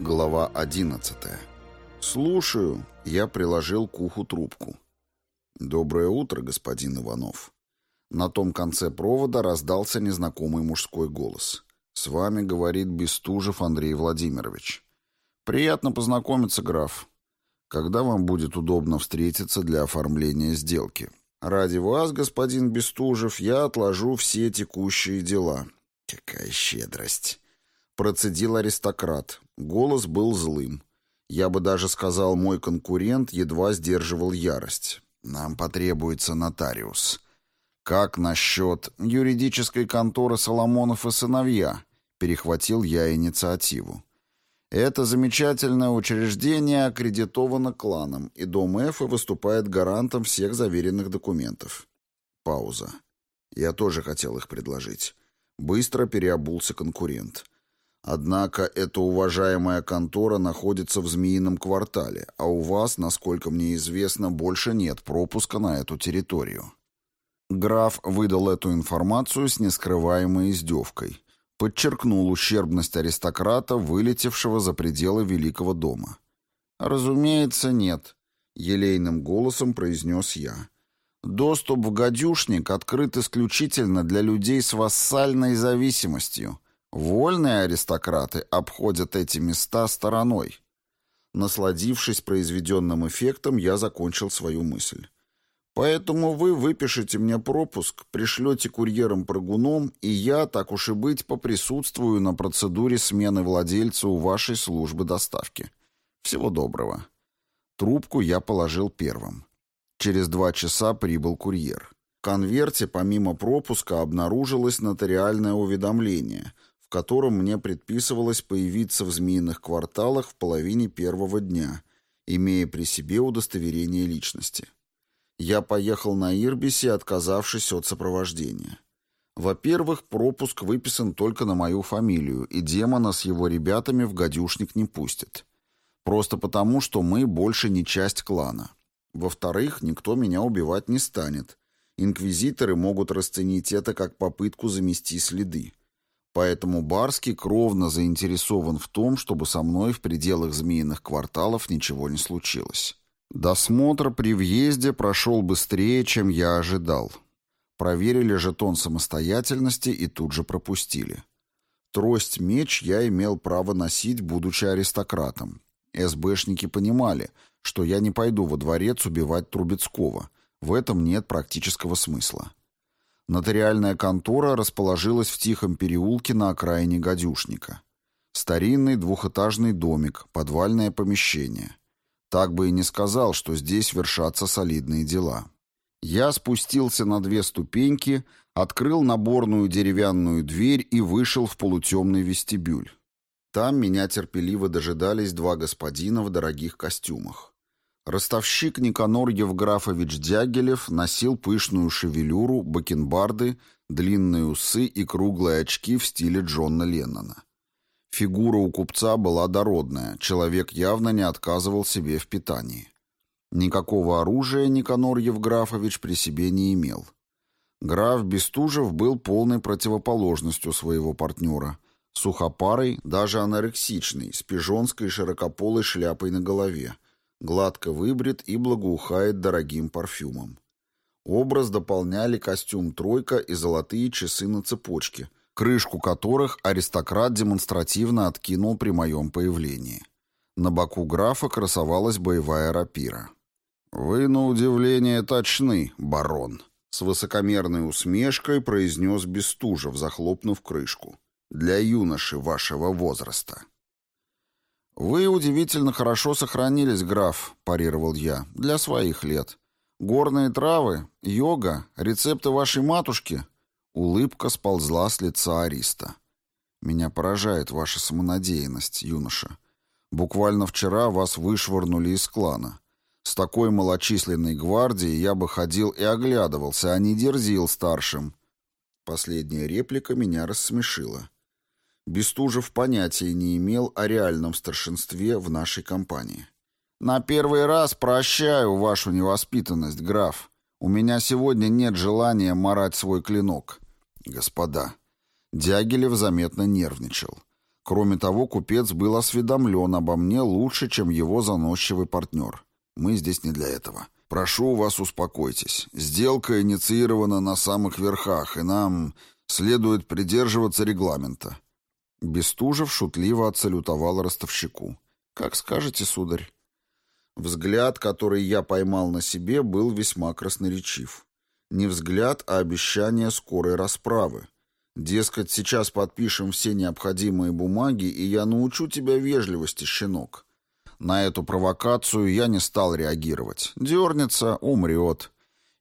Глава 11. «Слушаю». Я приложил к уху трубку. «Доброе утро, господин Иванов». На том конце провода раздался незнакомый мужской голос. «С вами говорит Бестужев Андрей Владимирович». «Приятно познакомиться, граф. Когда вам будет удобно встретиться для оформления сделки?» «Ради вас, господин Бестужев, я отложу все текущие дела». «Какая щедрость!» Процедил аристократ. Голос был злым. Я бы даже сказал, мой конкурент едва сдерживал ярость. Нам потребуется нотариус. Как насчет юридической конторы Соломонов и сыновья? Перехватил я инициативу. Это замечательное учреждение аккредитовано кланом, и Дом Эфа выступает гарантом всех заверенных документов. Пауза. Я тоже хотел их предложить. Быстро переобулся конкурент. Однако эта уважаемая контора находится в Змеином квартале, а у вас, насколько мне известно, больше нет пропуска на эту территорию. Граф выдал эту информацию с нескрываемой издевкой. Подчеркнул ущербность аристократа, вылетевшего за пределы Великого дома. «Разумеется, нет», — елейным голосом произнес я. «Доступ в гадюшник открыт исключительно для людей с вассальной зависимостью» Вольные аристократы обходят эти места стороной. Насладившись произведенным эффектом, я закончил свою мысль. Поэтому вы выпишите мне пропуск, пришлете курьером-прыгуном, и я, так уж и быть, поприсутствую на процедуре смены владельца у вашей службы доставки. Всего доброго. Трубку я положил первым. Через два часа прибыл курьер. В конверте помимо пропуска обнаружилось нотариальное уведомление — котором мне предписывалось появиться в змеиных кварталах в половине первого дня, имея при себе удостоверение личности. Я поехал на Ирбисе, отказавшись от сопровождения. Во-первых, пропуск выписан только на мою фамилию, и демона с его ребятами в гадюшник не пустят. Просто потому, что мы больше не часть клана. Во-вторых, никто меня убивать не станет. Инквизиторы могут расценить это как попытку замести следы. Поэтому Барский кровно заинтересован в том, чтобы со мной в пределах змеиных кварталов ничего не случилось. Досмотр при въезде прошел быстрее, чем я ожидал. Проверили жетон самостоятельности и тут же пропустили. Трость-меч я имел право носить, будучи аристократом. СБшники понимали, что я не пойду во дворец убивать Трубецкого. В этом нет практического смысла. Нотариальная контора расположилась в тихом переулке на окраине гадюшника. Старинный двухэтажный домик, подвальное помещение. Так бы и не сказал, что здесь вершатся солидные дела. Я спустился на две ступеньки, открыл наборную деревянную дверь и вышел в полутемный вестибюль. Там меня терпеливо дожидались два господина в дорогих костюмах. Ростовщик Никанор Евграфович Дягилев носил пышную шевелюру, бакенбарды, длинные усы и круглые очки в стиле Джона Леннона. Фигура у купца была дородная, человек явно не отказывал себе в питании. Никакого оружия Никанор Евграфович при себе не имел. Граф Бестужев был полной противоположностью своего партнера. Сухопарый, даже анорексичный, с пижонской широкополой шляпой на голове – гладко выбрит и благоухает дорогим парфюмом. Образ дополняли костюм «тройка» и золотые часы на цепочке, крышку которых аристократ демонстративно откинул при моем появлении. На боку графа красовалась боевая рапира. «Вы, на удивление, точны, барон», — с высокомерной усмешкой произнес Бестужев, захлопнув крышку. «Для юноши вашего возраста». «Вы удивительно хорошо сохранились, граф», — парировал я, — «для своих лет. Горные травы, йога, рецепты вашей матушки». Улыбка сползла с лица Ариста. «Меня поражает ваша самонадеянность, юноша. Буквально вчера вас вышвырнули из клана. С такой малочисленной гвардией я бы ходил и оглядывался, а не дерзил старшим». Последняя реплика меня рассмешила. Бестужев понятия не имел о реальном старшинстве в нашей компании. «На первый раз прощаю вашу невоспитанность, граф. У меня сегодня нет желания марать свой клинок». «Господа». Дягилев заметно нервничал. Кроме того, купец был осведомлен обо мне лучше, чем его заносчивый партнер. Мы здесь не для этого. Прошу вас, успокойтесь. Сделка инициирована на самых верхах, и нам следует придерживаться регламента. Бестужев шутливо отсалютовал ростовщику. «Как скажете, сударь». Взгляд, который я поймал на себе, был весьма красноречив. Не взгляд, а обещание скорой расправы. Дескать, сейчас подпишем все необходимые бумаги, и я научу тебя вежливости, щенок. На эту провокацию я не стал реагировать. Дернется, умрет.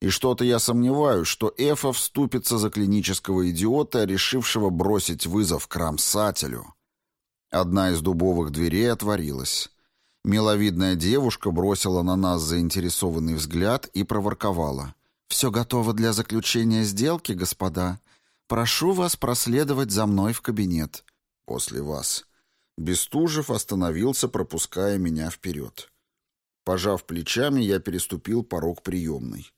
И что-то я сомневаюсь, что Эфа вступится за клинического идиота, решившего бросить вызов кромсателю. Одна из дубовых дверей отворилась. Миловидная девушка бросила на нас заинтересованный взгляд и проворковала. «Все готово для заключения сделки, господа. Прошу вас проследовать за мной в кабинет». «После вас». Бестужев остановился, пропуская меня вперед. Пожав плечами, я переступил порог приемной.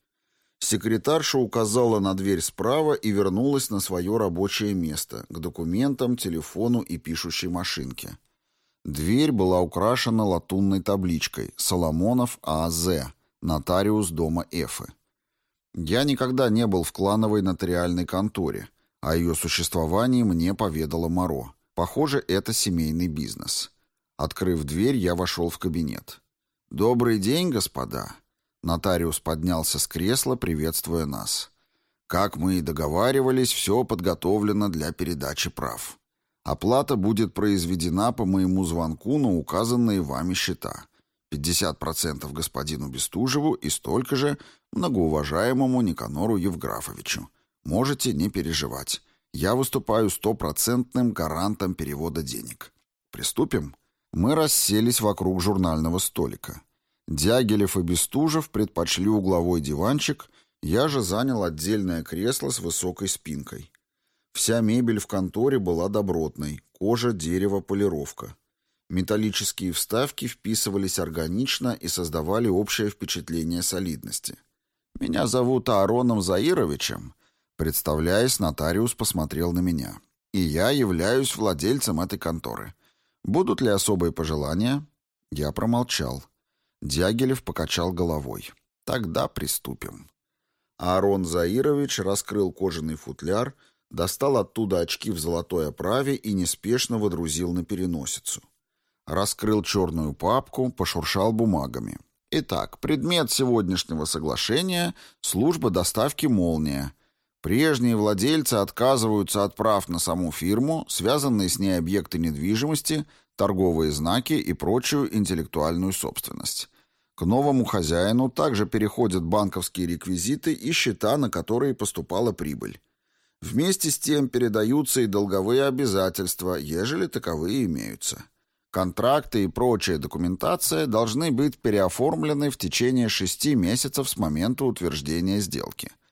Секретарша указала на дверь справа и вернулась на свое рабочее место, к документам, телефону и пишущей машинке. Дверь была украшена латунной табличкой «Соломонов А.З. Нотариус дома Эфы». Я никогда не был в клановой нотариальной конторе, о ее существовании мне поведала Моро. Похоже, это семейный бизнес. Открыв дверь, я вошел в кабинет. «Добрый день, господа!» Нотариус поднялся с кресла, приветствуя нас. «Как мы и договаривались, все подготовлено для передачи прав. Оплата будет произведена по моему звонку на указанные вами счета. 50% господину Бестужеву и столько же многоуважаемому Никанору Евграфовичу. Можете не переживать. Я выступаю стопроцентным гарантом перевода денег. Приступим? Мы расселись вокруг журнального столика. Дягилев и Бестужев предпочли угловой диванчик, я же занял отдельное кресло с высокой спинкой. Вся мебель в конторе была добротной, кожа, дерево, полировка. Металлические вставки вписывались органично и создавали общее впечатление солидности. «Меня зовут Аароном Заировичем», Представляясь, нотариус посмотрел на меня. И я являюсь владельцем этой конторы. Будут ли особые пожелания? Я промолчал. Дягилев покачал головой. Тогда приступим. Аарон Заирович раскрыл кожаный футляр, достал оттуда очки в золотой оправе и неспешно водрузил на переносицу. Раскрыл черную папку, пошуршал бумагами. Итак, предмет сегодняшнего соглашения — служба доставки «Молния», Прежние владельцы отказываются от прав на саму фирму, связанные с ней объекты недвижимости, торговые знаки и прочую интеллектуальную собственность. Новому хозяину также переходят банковские реквизиты и счета, на которые поступала прибыль. Вместе с тем передаются и долговые обязательства, ежели таковые имеются. Контракты и прочая документация должны быть переоформлены в течение шести месяцев с момента утверждения сделки –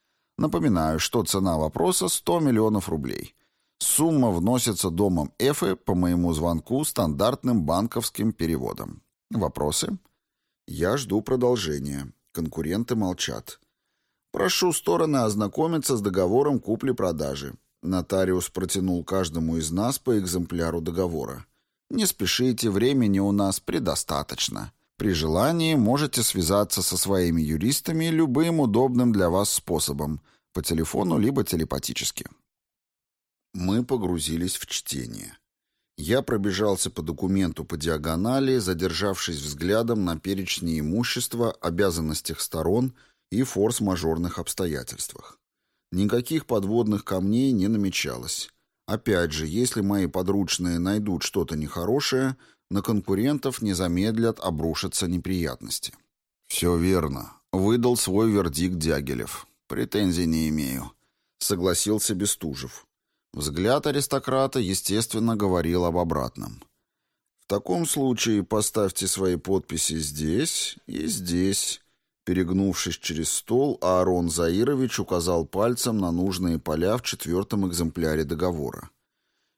Напоминаю, что цена вопроса 100 миллионов рублей. Сумма вносится домом Эфы по моему звонку стандартным банковским переводом. Вопросы? Я жду продолжения. Конкуренты молчат. Прошу стороны ознакомиться с договором купли-продажи. Нотариус протянул каждому из нас по экземпляру договора. Не спешите, времени у нас предостаточно. При желании можете связаться со своими юристами любым удобным для вас способом, по телефону либо телепатически. Мы погрузились в чтение. Я пробежался по документу по диагонали, задержавшись взглядом на перечне имущества, обязанностях сторон и форс-мажорных обстоятельствах. Никаких подводных камней не намечалось. Опять же, если мои подручные найдут что-то нехорошее, на конкурентов не замедлят обрушиться неприятности. «Все верно», — выдал свой вердикт Дягилев. «Претензий не имею», — согласился Бестужев. Взгляд аристократа, естественно, говорил об обратном. «В таком случае поставьте свои подписи здесь и здесь». Перегнувшись через стол, Аарон Заирович указал пальцем на нужные поля в четвертом экземпляре договора.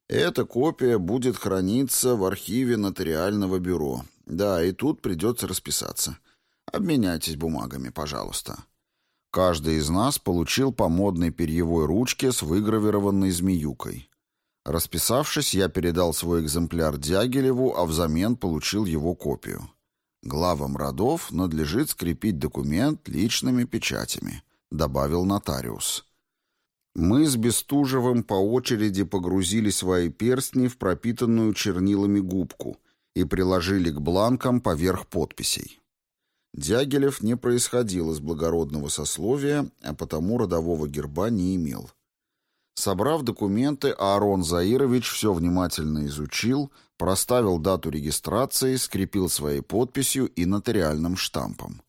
Эта копия будет храниться в архиве нотариального бюро. Да, и тут придется расписаться. Обменяйтесь бумагами, пожалуйста. Каждый из нас получил по модной перьевой ручке с выгравированной змеюкой. Расписавшись, я передал свой экземпляр Дягилеву, а взамен получил его копию. Главам родов надлежит скрепить документ личными печатями, добавил нотариус. Мы с Бестужевым по очереди погрузили свои перстни в пропитанную чернилами губку и приложили к бланкам поверх подписей. Дягилев не происходил из благородного сословия, а потому родового герба не имел. Собрав документы, Аарон Заирович все внимательно изучил, проставил дату регистрации, скрепил своей подписью и нотариальным штампом.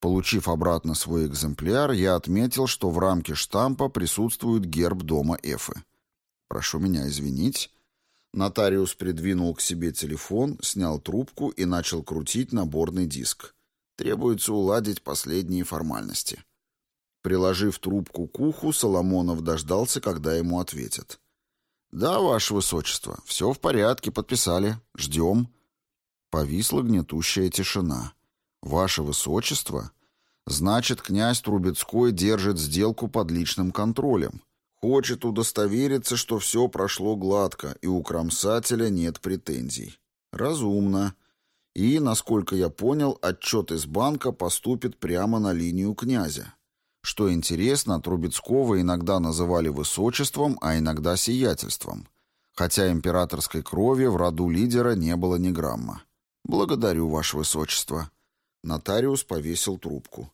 Получив обратно свой экземпляр, я отметил, что в рамке штампа присутствует герб дома Эфы. «Прошу меня извинить». Нотариус придвинул к себе телефон, снял трубку и начал крутить наборный диск. Требуется уладить последние формальности. Приложив трубку к уху, Соломонов дождался, когда ему ответят. «Да, ваше высочество, все в порядке, подписали. Ждем». Повисла гнетущая тишина. «Ваше высочество?» «Значит, князь Трубецкой держит сделку под личным контролем. Хочет удостовериться, что все прошло гладко, и у кромсателя нет претензий. Разумно. И, насколько я понял, отчет из банка поступит прямо на линию князя. Что интересно, Трубецкого иногда называли высочеством, а иногда сиятельством. Хотя императорской крови в роду лидера не было ни грамма. «Благодарю, ваше высочество». Нотариус повесил трубку.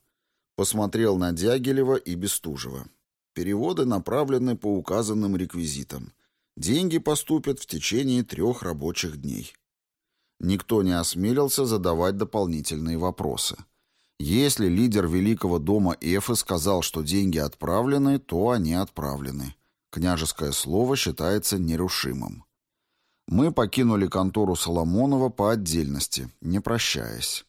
Посмотрел на Дягилева и Бестужева. Переводы направлены по указанным реквизитам. Деньги поступят в течение трех рабочих дней. Никто не осмелился задавать дополнительные вопросы. Если лидер Великого дома Эфы сказал, что деньги отправлены, то они отправлены. Княжеское слово считается нерушимым. Мы покинули контору Соломонова по отдельности, не прощаясь.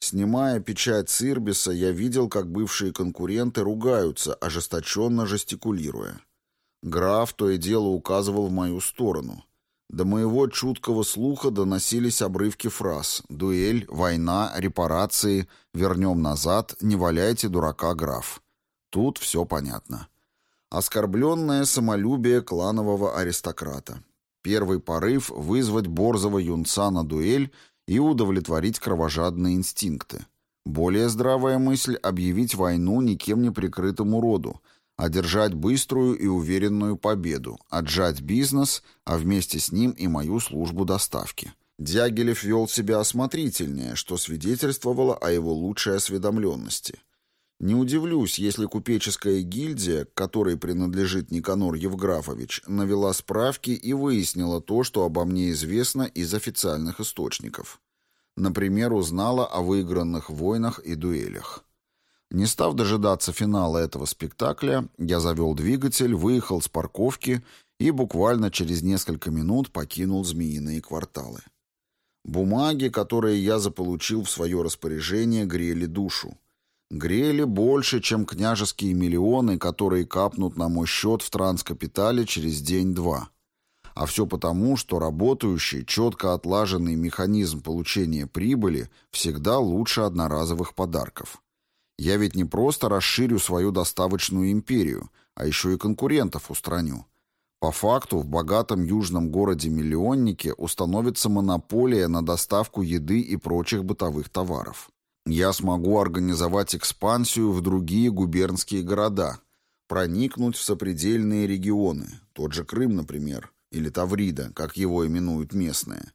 Снимая печать Цирбиса, я видел, как бывшие конкуренты ругаются, ожесточенно жестикулируя. Граф то и дело указывал в мою сторону. До моего чуткого слуха доносились обрывки фраз «дуэль», «война», «репарации», «вернем назад», «не валяйте дурака, граф». Тут все понятно. Оскорбленное самолюбие кланового аристократа. Первый порыв — вызвать борзого юнца на дуэль и удовлетворить кровожадные инстинкты. Более здравая мысль — объявить войну никем не прикрытому роду — одержать быструю и уверенную победу, отжать бизнес, а вместе с ним и мою службу доставки. Дягилев вел себя осмотрительнее, что свидетельствовало о его лучшей осведомленности. Не удивлюсь, если купеческая гильдия, которой принадлежит Никанор Евграфович, навела справки и выяснила то, что обо мне известно из официальных источников. Например, узнала о выигранных войнах и дуэлях. Не став дожидаться финала этого спектакля, я завел двигатель, выехал с парковки и буквально через несколько минут покинул змеиные кварталы. Бумаги, которые я заполучил в свое распоряжение, грели душу. Грели больше, чем княжеские миллионы, которые капнут на мой счет в транскапитале через день-два. А все потому, что работающий, четко отлаженный механизм получения прибыли всегда лучше одноразовых подарков. Я ведь не просто расширю свою доставочную империю, а еще и конкурентов устраню. По факту в богатом южном городе-миллионнике установится монополия на доставку еды и прочих бытовых товаров. Я смогу организовать экспансию в другие губернские города, проникнуть в сопредельные регионы, тот же Крым, например, или Таврида, как его именуют местные,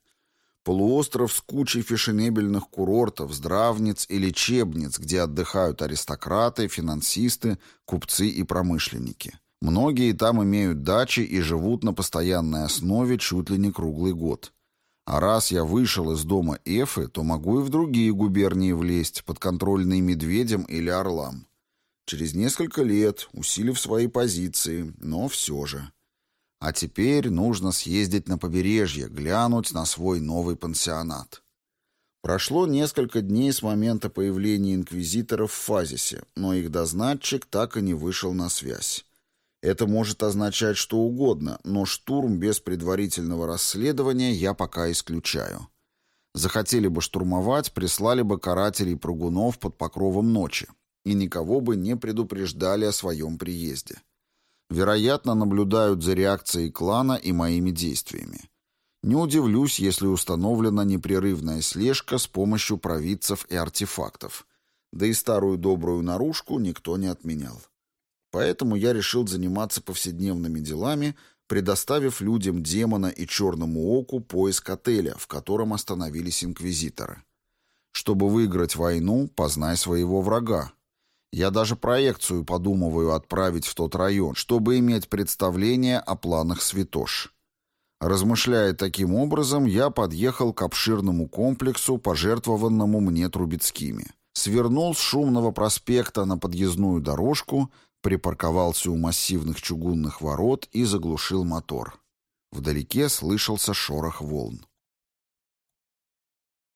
Полуостров с кучей фешенебельных курортов, здравниц и лечебниц, где отдыхают аристократы, финансисты, купцы и промышленники. Многие там имеют дачи и живут на постоянной основе чуть ли не круглый год. А раз я вышел из дома Эфы, то могу и в другие губернии влезть, подконтрольные медведям или орлам. Через несколько лет, усилив свои позиции, но все же. А теперь нужно съездить на побережье, глянуть на свой новый пансионат. Прошло несколько дней с момента появления инквизиторов в Фазисе, но их дознатчик так и не вышел на связь. Это может означать что угодно, но штурм без предварительного расследования я пока исключаю. Захотели бы штурмовать, прислали бы карателей прыгунов под покровом ночи и никого бы не предупреждали о своем приезде. Вероятно, наблюдают за реакцией клана и моими действиями. Не удивлюсь, если установлена непрерывная слежка с помощью провидцев и артефактов. Да и старую добрую наружку никто не отменял. Поэтому я решил заниматься повседневными делами, предоставив людям демона и черному оку поиск отеля, в котором остановились инквизиторы. Чтобы выиграть войну, познай своего врага. Я даже проекцию подумываю отправить в тот район, чтобы иметь представление о планах святош. Размышляя таким образом, я подъехал к обширному комплексу, пожертвованному мне Трубецкими. Свернул с шумного проспекта на подъездную дорожку, припарковался у массивных чугунных ворот и заглушил мотор. Вдалеке слышался шорох волн.